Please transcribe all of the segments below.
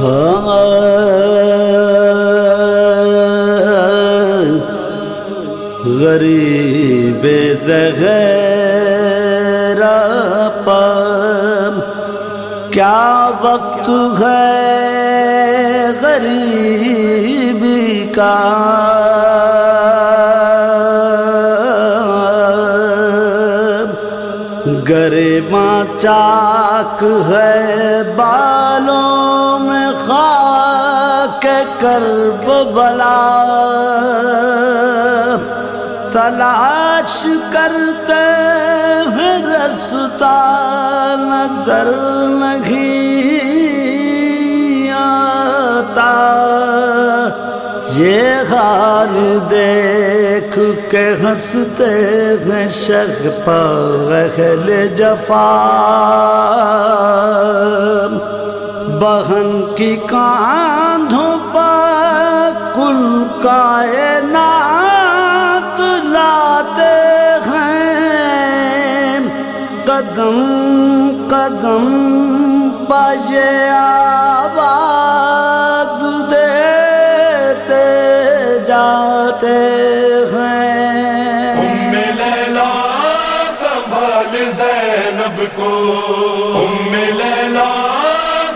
ہاں۔ غریب زغیر پم۔ کیا وقت ہے غریبی کا؟ گرما چاک ہے بالوں میں خاک کرب بلا۔ تلاش کرتے ہیں رستا نظر نہیں آتا یہ حال دیکھ کے ہنستے ہیں شخ پہل جفا بہن کی کاندھوں پر کل کائنات لاتے ہیں۔ قدم قدم پاجے جاتے ہیں۔ ام لیلا سنبھال زینب کو۔ ام لیلا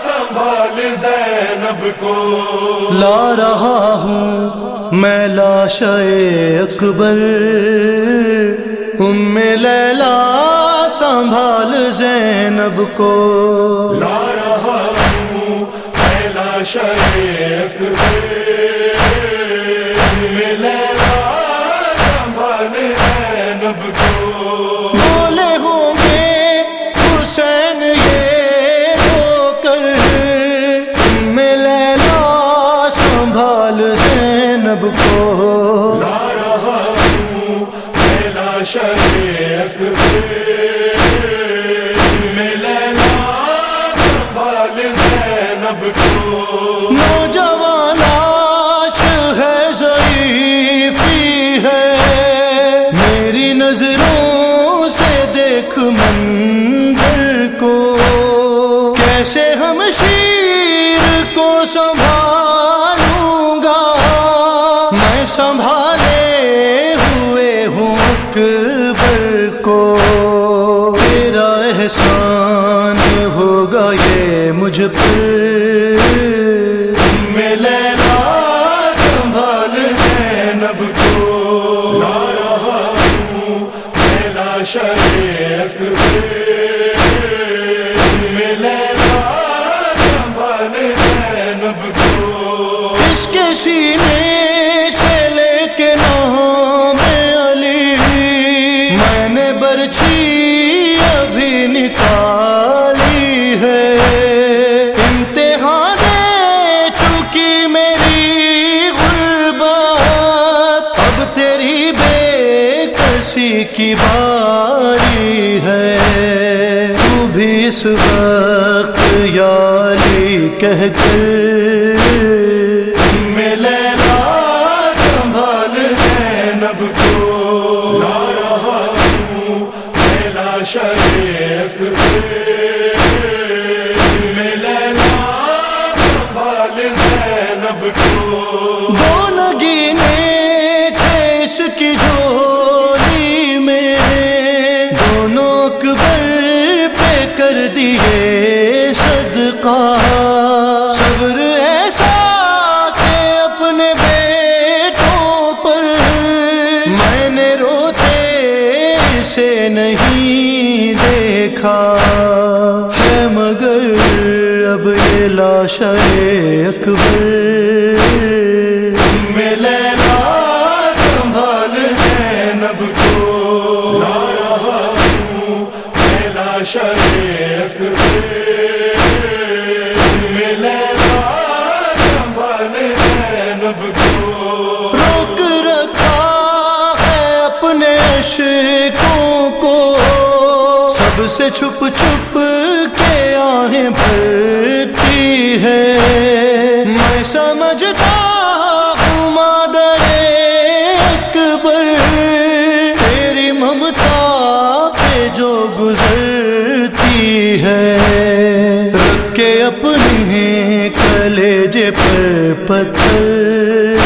سنبھال زینب کو۔ لا رہا ہوں میں لاش اکبر۔ ام لیلا سنبھال زینب کو۔ لا رہا ہوں میں لاش اکبر۔ بولے ہوں گے حسین یہ ہو کر میں لیلا سنبھال زینب کو۔ لا رہا ہوں اکبر ام لیلا سنبھال زینب کو۔ تیرا احسان ہوگا یہ مجھ پر۔ میں لیلا سنبھال زینب کو۔ لا رہا ہوں میں لاش اکبر میں لیلا سنبھال کو۔ اس کے سینے سے لے کے نام علی۔ میں نے برچھی بے کسی کی باری ہے۔ تو بھی اس وقت یاری کہہ کر میں لیلا سنبھال زینب کو۔ لا رہا ہوں سنبھال زینب کو۔ اب یہ لاش اکبر میں لیلا سنبھال زینب کو۔ لا رہا ہوں میں لاش اکبر میں لیلا سنبھال زینب کو۔ روک رکھا ہے اپنے سے چھپ چھپ کے آہیں بھرتی ہے۔ میں سمجھتا ہوں مادر اکبر، تیری ممتا پہ جو گزرتی ہے۔ رکھ کے اپنے کلیجے پر پتھر۔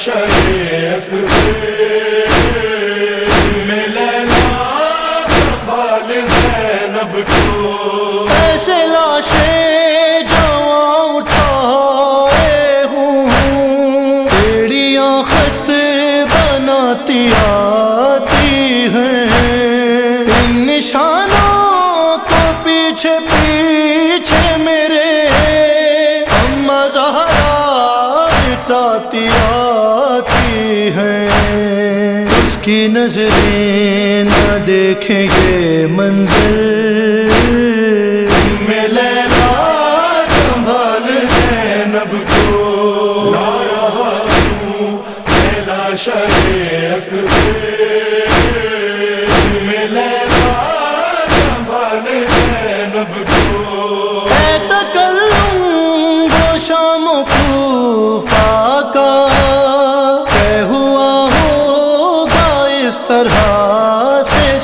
میں لاشا میں لیلا سنبھال زینب کو۔ ایسے لاشیں جوان اٹھائے ہوں۔ بیڑیاں خط بناتی آتی ہیں۔ ان نشانوں کو پیچھے پیچھے میرے نظریں نہ دیکھیں یہ منظر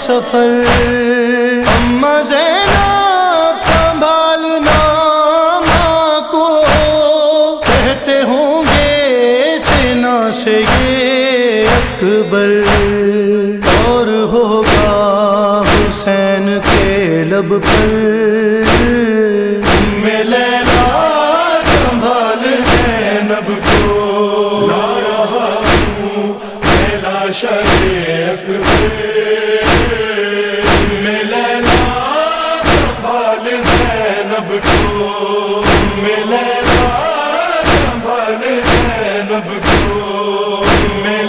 سفر۔ اما زینب، سنبھالنا ماں کو۔ کہتے ہوں گے، سینا سے یہ اکبر۔ اور ہوگا حسین کے لب پر۔ میں کو میں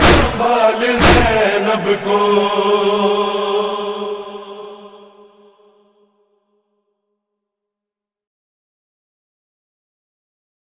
سنبھال زینب کو۔